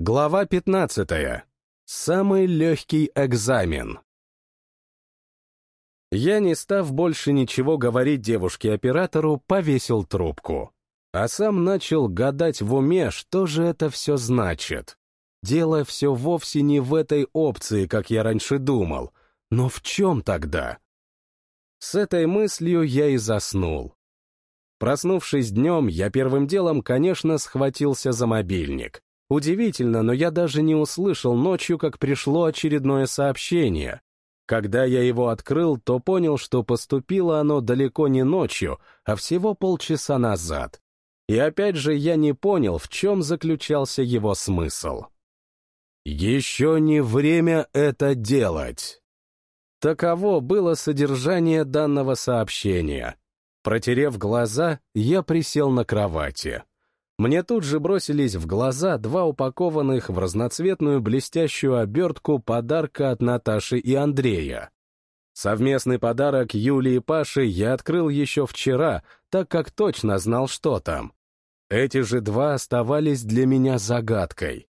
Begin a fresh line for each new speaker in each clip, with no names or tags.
Глава 15. Самый легкий экзамен. Я, не став больше ничего говорить девушке-оператору, повесил трубку. А сам начал гадать в уме, что же это все значит. Дело все вовсе не в этой опции, как я раньше думал. Но в чем тогда? С этой мыслью я и заснул. Проснувшись днем, я первым делом, конечно, схватился за мобильник. Удивительно, но я даже не услышал ночью, как пришло очередное сообщение. Когда я его открыл, то понял, что поступило оно далеко не ночью, а всего полчаса назад. И опять же я не понял, в чем заключался его смысл. «Еще не время это делать!» Таково было содержание данного сообщения. Протерев глаза, я присел на кровати. Мне тут же бросились в глаза два упакованных в разноцветную блестящую обертку подарка от Наташи и Андрея. Совместный подарок Юлии и Паши я открыл еще вчера, так как точно знал, что там. Эти же два оставались для меня загадкой.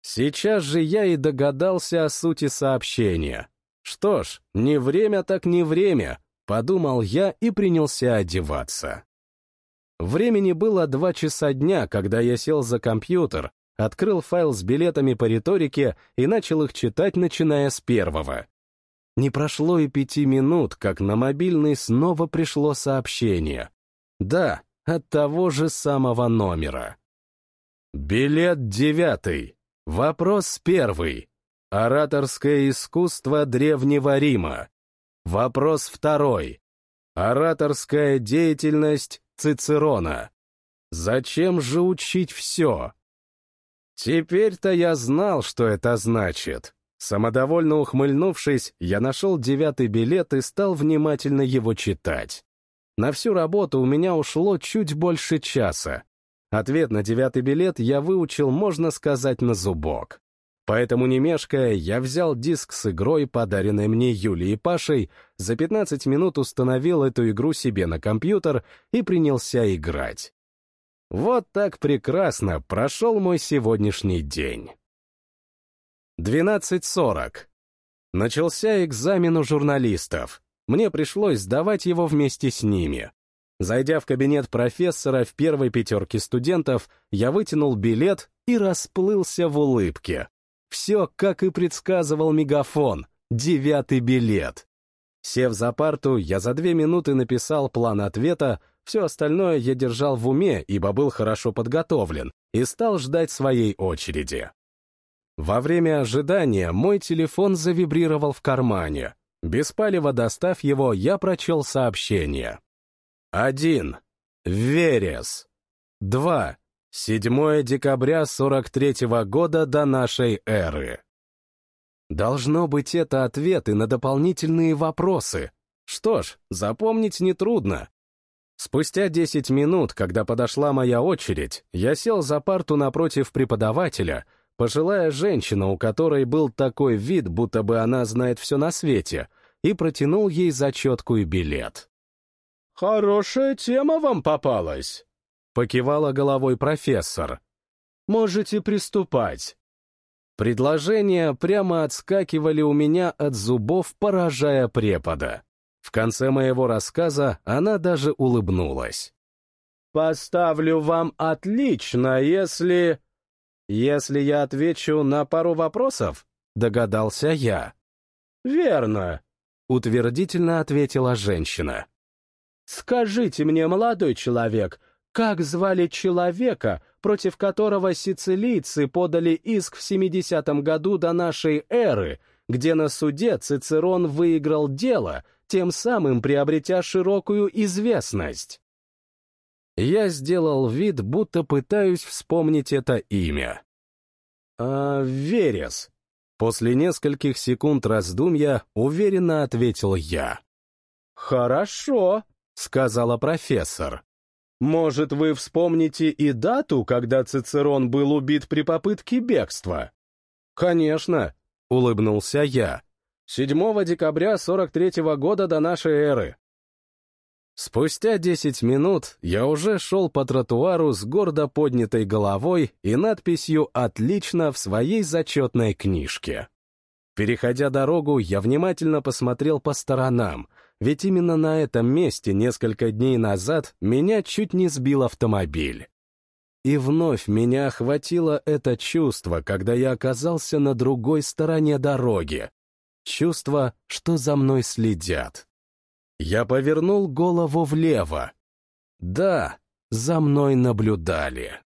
Сейчас же я и догадался о сути сообщения. Что ж, не время так не время, подумал я и принялся одеваться. Времени было два часа дня, когда я сел за компьютер, открыл файл с билетами по риторике и начал их читать, начиная с первого. Не прошло и пяти минут, как на мобильный снова пришло сообщение. Да, от того же самого номера. Билет девятый. Вопрос первый. Ораторское искусство Древнего Рима. Вопрос второй. Ораторская деятельность Цицерона. Зачем же учить все? Теперь-то я знал, что это значит. Самодовольно ухмыльнувшись, я нашел девятый билет и стал внимательно его читать. На всю работу у меня ушло чуть больше часа. Ответ на девятый билет я выучил, можно сказать, на зубок. Поэтому, не мешкая, я взял диск с игрой, подаренной мне Юлей и Пашей, за 15 минут установил эту игру себе на компьютер и принялся играть. Вот так прекрасно прошел мой сегодняшний день. 12.40. Начался экзамен у журналистов. Мне пришлось сдавать его вместе с ними. Зайдя в кабинет профессора в первой пятерке студентов, я вытянул билет и расплылся в улыбке. Все, как и предсказывал Мегафон, девятый билет. Сев за парту, я за две минуты написал план ответа, все остальное я держал в уме, ибо был хорошо подготовлен, и стал ждать своей очереди. Во время ожидания мой телефон завибрировал в кармане. Без палева достав его, я прочел сообщение. Один. Верес. Два. 7 декабря 43 -го года до нашей эры. Должно быть, это ответы на дополнительные вопросы. Что ж, запомнить нетрудно. Спустя 10 минут, когда подошла моя очередь, я сел за парту напротив преподавателя, пожилая женщина, у которой был такой вид, будто бы она знает все на свете, и протянул ей зачетку и билет. «Хорошая тема вам попалась», Покивала головой профессор. «Можете приступать». Предложения прямо отскакивали у меня от зубов, поражая препода. В конце моего рассказа она даже улыбнулась. «Поставлю вам отлично, если...» «Если я отвечу на пару вопросов?» — догадался я. «Верно», — утвердительно ответила женщина. «Скажите мне, молодой человек, как звали человека, против которого сицилийцы подали иск в 70-м году до нашей эры, где на суде Цицерон выиграл дело, тем самым приобретя широкую известность? Я сделал вид, будто пытаюсь вспомнить это имя. А, Верес. После нескольких секунд раздумья уверенно ответил я. «Хорошо», — сказала профессор. Может, вы вспомните и дату, когда Цицерон был убит при попытке бегства? Конечно, улыбнулся я. 7 декабря 43 -го года до нашей эры. Спустя десять минут я уже шел по тротуару с гордо поднятой головой и надписью «Отлично» в своей зачетной книжке. Переходя дорогу, я внимательно посмотрел по сторонам, ведь именно на этом месте несколько дней назад меня чуть не сбил автомобиль. И вновь меня охватило это чувство, когда я оказался на другой стороне дороги. Чувство, что за мной следят. Я повернул голову влево. Да, за мной наблюдали.